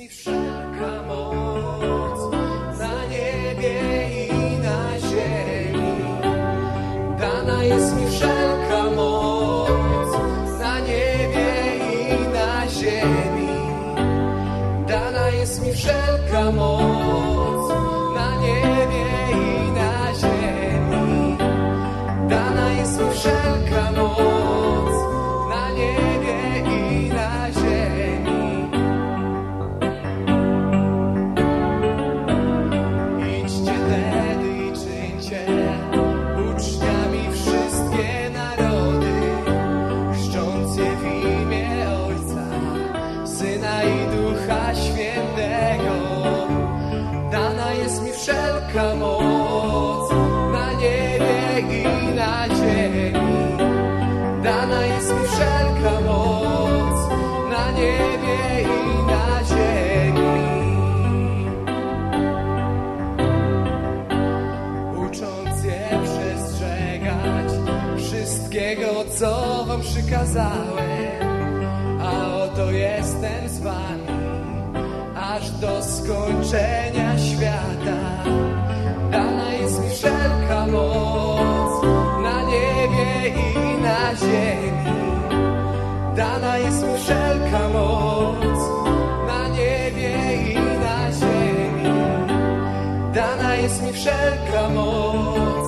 شو سی دانا اسم شل مو سیری دانا اس مو دانا اسکا ہو تو شا دانا اس موس مجھے گے نا شینی دانائی اسموس نجے گے نا شیری دانے اس موس